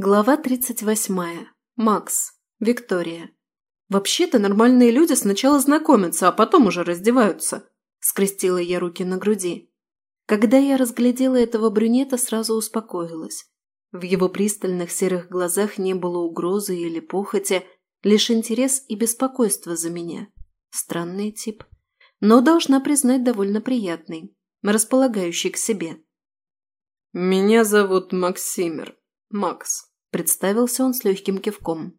Глава 38. Макс. Виктория. «Вообще-то нормальные люди сначала знакомятся, а потом уже раздеваются», – скрестила я руки на груди. Когда я разглядела этого брюнета, сразу успокоилась. В его пристальных серых глазах не было угрозы или похоти, лишь интерес и беспокойство за меня. Странный тип. Но, должна признать, довольно приятный, располагающий к себе. «Меня зовут Максимер. Макс», – представился он с легким кивком.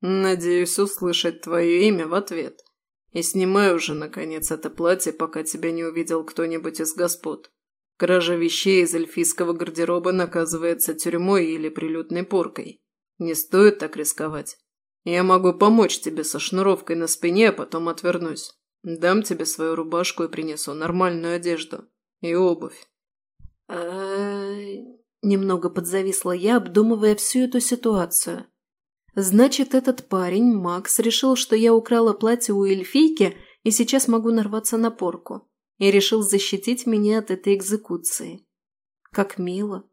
«Надеюсь услышать твое имя в ответ. И снимай уже, наконец, это платье, пока тебя не увидел кто-нибудь из господ. Кража вещей из эльфийского гардероба наказывается тюрьмой или прилюдной поркой. Не стоит так рисковать. Я могу помочь тебе со шнуровкой на спине, а потом отвернусь. Дам тебе свою рубашку и принесу нормальную одежду. И обувь. Немного подзависла я, обдумывая всю эту ситуацию. Значит, этот парень, Макс, решил, что я украла платье у эльфийки и сейчас могу нарваться на порку. И решил защитить меня от этой экзекуции. Как мило.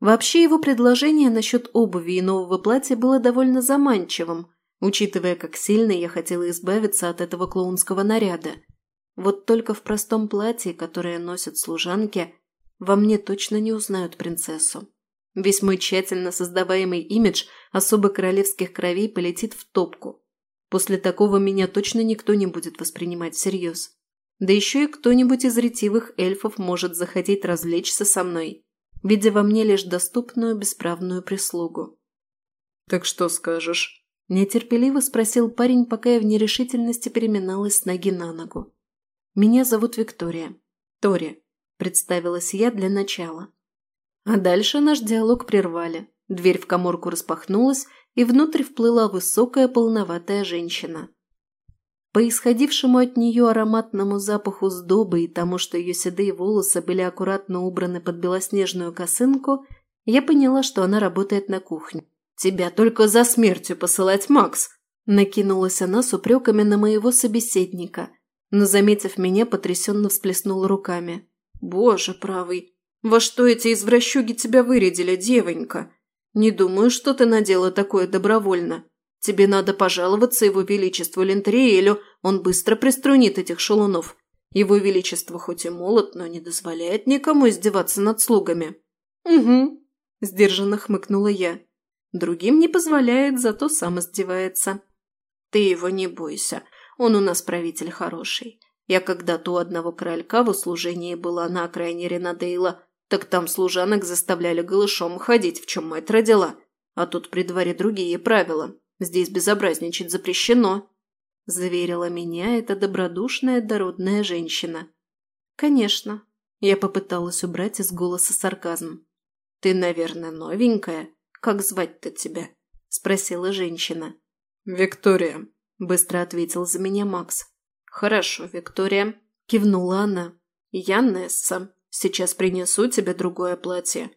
Вообще его предложение насчет обуви и нового платья было довольно заманчивым, учитывая, как сильно я хотела избавиться от этого клоунского наряда. Вот только в простом платье, которое носят служанки, во мне точно не узнают принцессу. Весь мой тщательно создаваемый имидж особо королевских кровей полетит в топку. После такого меня точно никто не будет воспринимать всерьез. Да еще и кто-нибудь из ретивых эльфов может захотеть развлечься со мной видя во мне лишь доступную бесправную прислугу. «Так что скажешь?» – нетерпеливо спросил парень, пока я в нерешительности переминалась с ноги на ногу. «Меня зовут Виктория. Тори», – представилась я для начала. А дальше наш диалог прервали. Дверь в коморку распахнулась, и внутрь вплыла высокая полноватая женщина. По исходившему от нее ароматному запаху сдобы и тому, что ее седые волосы были аккуратно убраны под белоснежную косынку, я поняла, что она работает на кухне. «Тебя только за смертью посылать, Макс!» Накинулась она с упреками на моего собеседника, но, заметив меня, потрясенно всплеснула руками. «Боже правый, во что эти извращуги тебя вырядили, девонька? Не думаю, что ты надела такое добровольно. Тебе надо пожаловаться его величеству Лентриэлю, он быстро приструнит этих шалунов. Его величество хоть и молод, но не дозволяет никому издеваться над слугами». «Угу», – сдержанно хмыкнула я. «Другим не позволяет, зато сам издевается». «Ты его не бойся, он у нас правитель хороший. Я когда-то у одного королька в услужении была на окраине Ренадейла, так там служанок заставляли голышом ходить, в чем мать родила. А тут при дворе другие правила. Здесь безобразничать запрещено», – заверила меня эта добродушная дородная женщина. «Конечно», – я попыталась убрать из голоса сарказм. «Ты, наверное, новенькая. Как звать-то тебя?» – спросила женщина. «Виктория», – быстро ответил за меня Макс. «Хорошо, Виктория», – кивнула она. «Я Несса. Сейчас принесу тебе другое платье.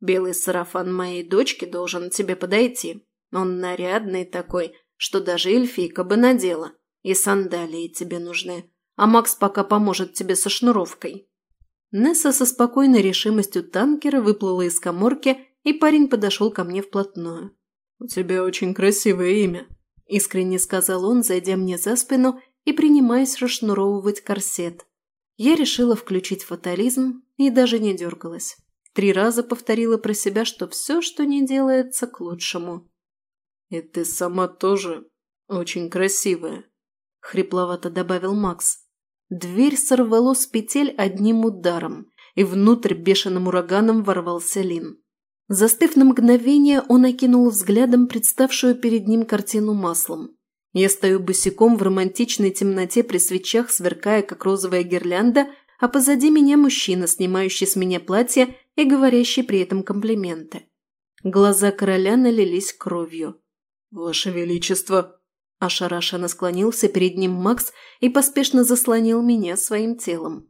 Белый сарафан моей дочки должен тебе подойти. Он нарядный такой, что даже эльфийка бы надела. И сандалии тебе нужны. А Макс пока поможет тебе со шнуровкой». Несса со спокойной решимостью танкера выплыла из коморки, и парень подошел ко мне вплотную. «У тебя очень красивое имя», – искренне сказал он, зайдя мне за спину и принимаясь расшнуровывать корсет. Я решила включить фатализм и даже не дергалась. Три раза повторила про себя, что все, что не делается, к лучшему. «И ты сама тоже очень красивая», – хрипловато добавил Макс. Дверь сорвало с петель одним ударом, и внутрь бешеным ураганом ворвался Лин. Застыв на мгновение, он окинул взглядом представшую перед ним картину маслом. Я стою босиком в романтичной темноте при свечах, сверкая, как розовая гирлянда, а позади меня мужчина, снимающий с меня платье и говорящий при этом комплименты. Глаза короля налились кровью. «Ваше Величество!» Ошарашенно склонился перед ним Макс и поспешно заслонил меня своим телом.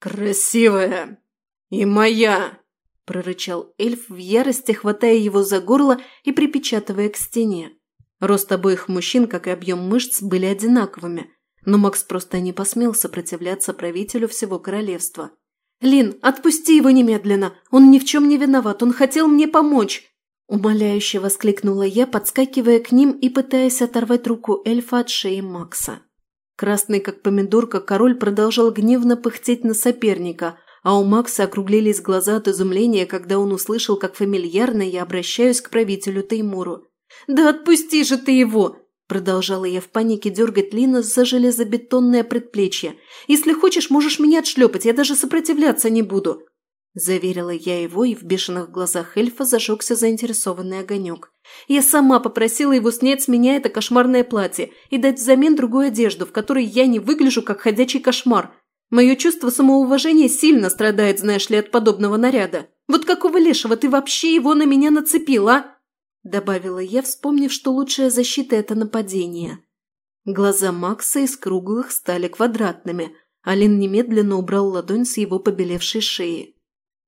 «Красивая! И моя!» – прорычал эльф в ярости, хватая его за горло и припечатывая к стене. Рост обоих мужчин, как и объем мышц, были одинаковыми, но Макс просто не посмел сопротивляться правителю всего королевства. «Лин, отпусти его немедленно! Он ни в чем не виноват, он хотел мне помочь!» Умоляюще воскликнула я, подскакивая к ним и пытаясь оторвать руку эльфа от шеи Макса. Красный как помидорка, король продолжал гневно пыхтеть на соперника, а у Макса округлились глаза от изумления, когда он услышал, как фамильярно я обращаюсь к правителю Теймуру. «Да отпусти же ты его!» Продолжала я в панике дергать Лина за железобетонное предплечье. «Если хочешь, можешь меня отшлепать, я даже сопротивляться не буду. Заверила я его, и в бешеных глазах эльфа зажегся заинтересованный огонек. Я сама попросила его снять с меня это кошмарное платье и дать взамен другую одежду, в которой я не выгляжу как ходячий кошмар. Мое чувство самоуважения сильно страдает, знаешь ли, от подобного наряда. Вот какого лешего ты вообще его на меня нацепил, а?» Добавила я, вспомнив, что лучшая защита – это нападение. Глаза Макса из круглых стали квадратными. Алин немедленно убрал ладонь с его побелевшей шеи.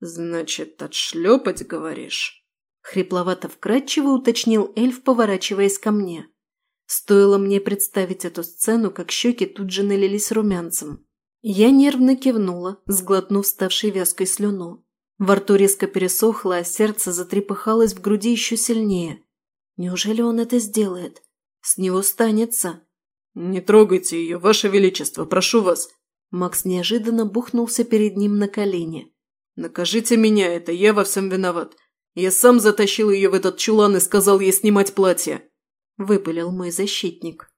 «Значит, отшлепать, говоришь?» Хрипловато-вкрадчиво уточнил эльф, поворачиваясь ко мне. Стоило мне представить эту сцену, как щеки тут же налились румянцем. Я нервно кивнула, сглотнув ставшей вязкой слюну. Во рту резко пересохло, а сердце затрепыхалось в груди еще сильнее. Неужели он это сделает? С него станется. «Не трогайте ее, ваше величество, прошу вас!» Макс неожиданно бухнулся перед ним на колени. «Накажите меня, это я во всем виноват. Я сам затащил ее в этот чулан и сказал ей снимать платье», – выпалил мой защитник.